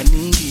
I need you.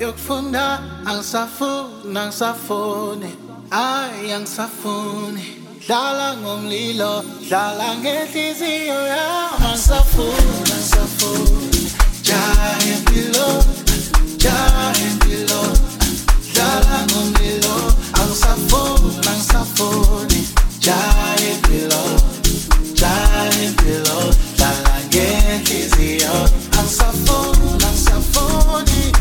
Yokufunda angisafuni angisafuni. Ayi angisafuni. Dlala ngomlilo dlala ngenhliziyo yami. Angisafuni angisafuni. Jaha impilo jaha impilo dlala ngomlilo angisafuni angisafuni. Jaha impilo jaha impilo dlala ngenhliziyo angisafuni angisafuni. Angifuni,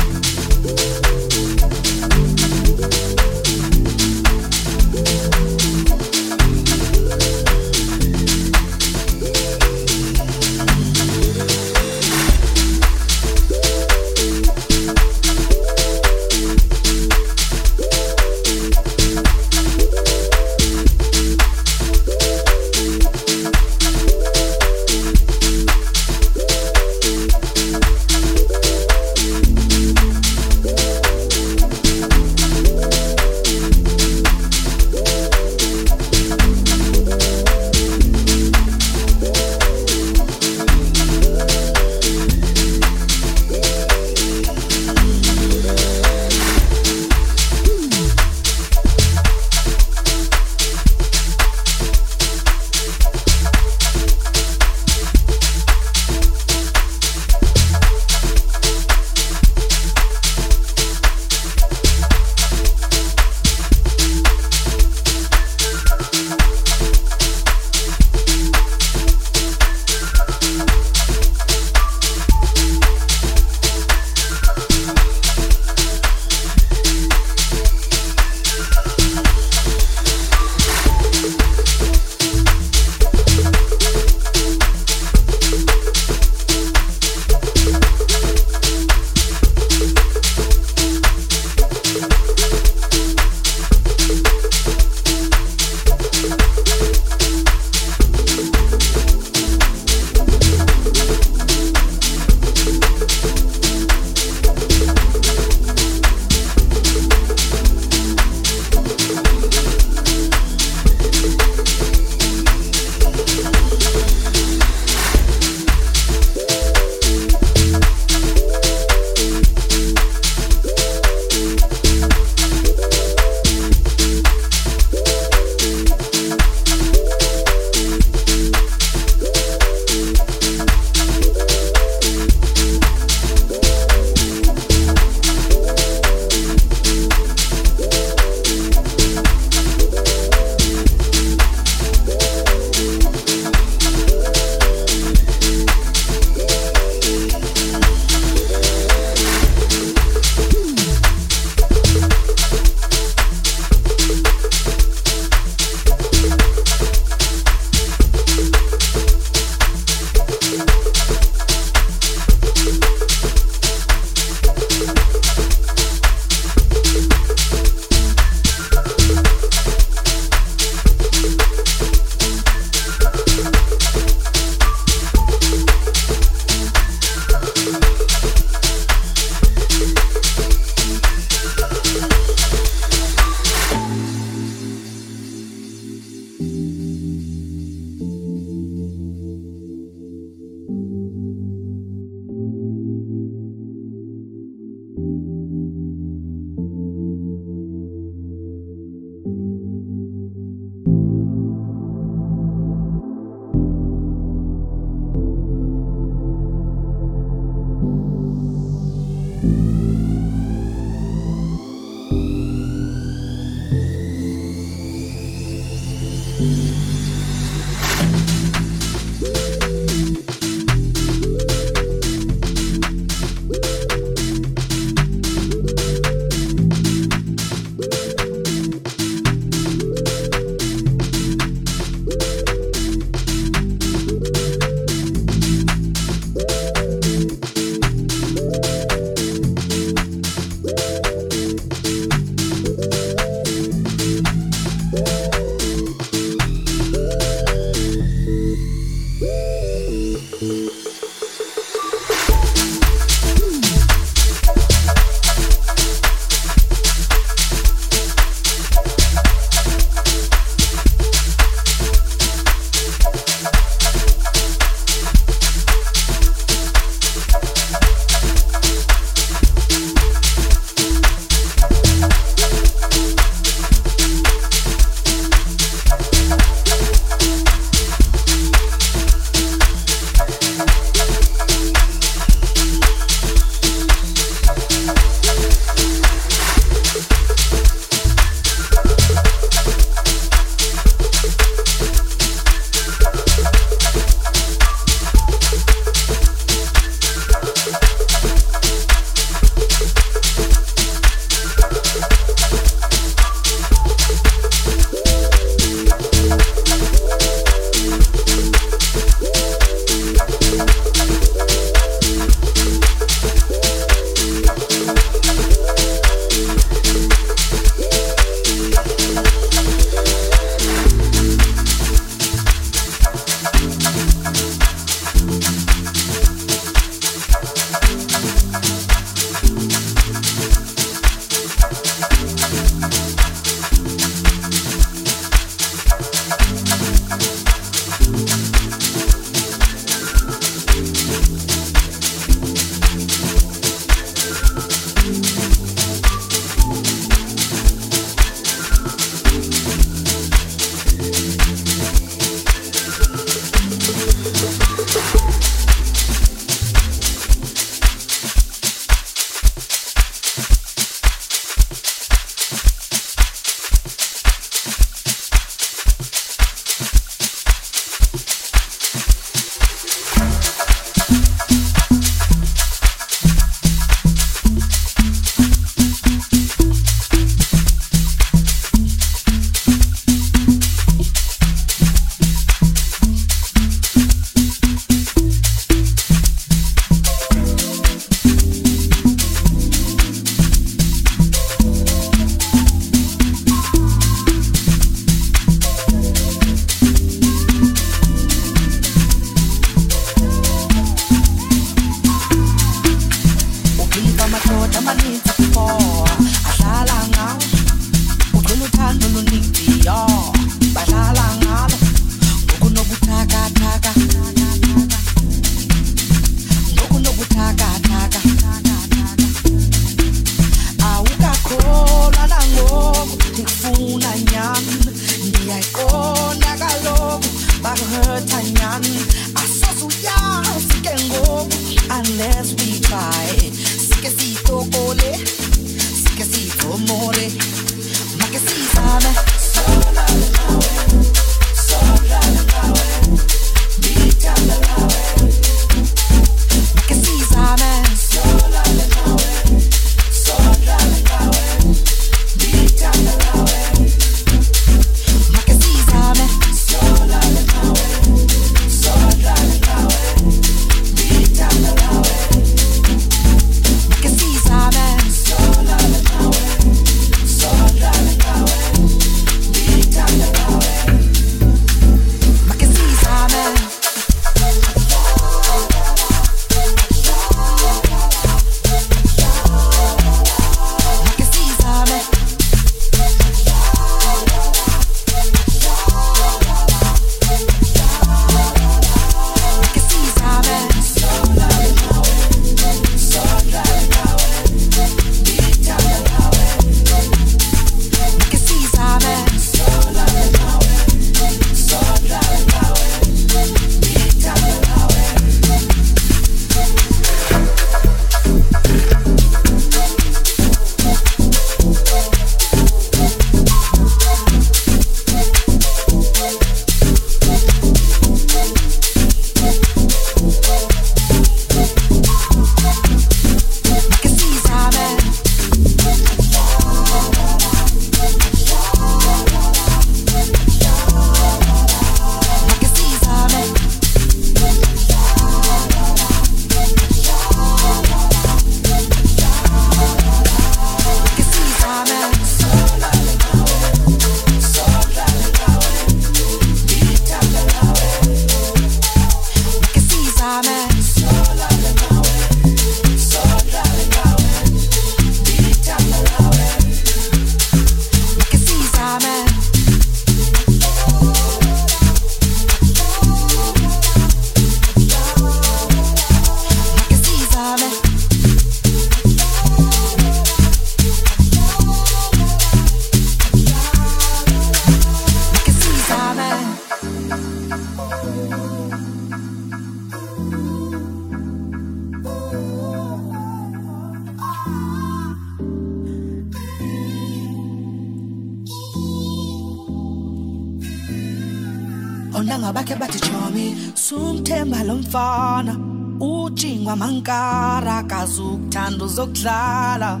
lo mfana ujingwa mankara kazukuthanda uzokudlala.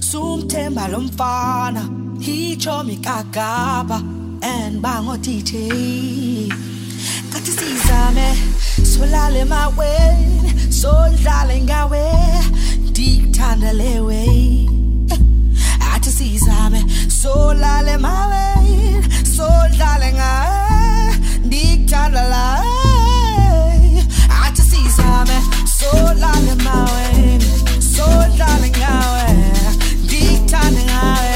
Sumthemba lo mfana hichomi kagaba and bango DJ kathi sizame solale emaweni sondlale ngawe ndikuthanda lewe athi sizame solale emaweni sondlale ngawe ndikuthanda la. Athi sizame solale emaweni eh. sondlale ngawe eh. ndikuthanda ngawe eh.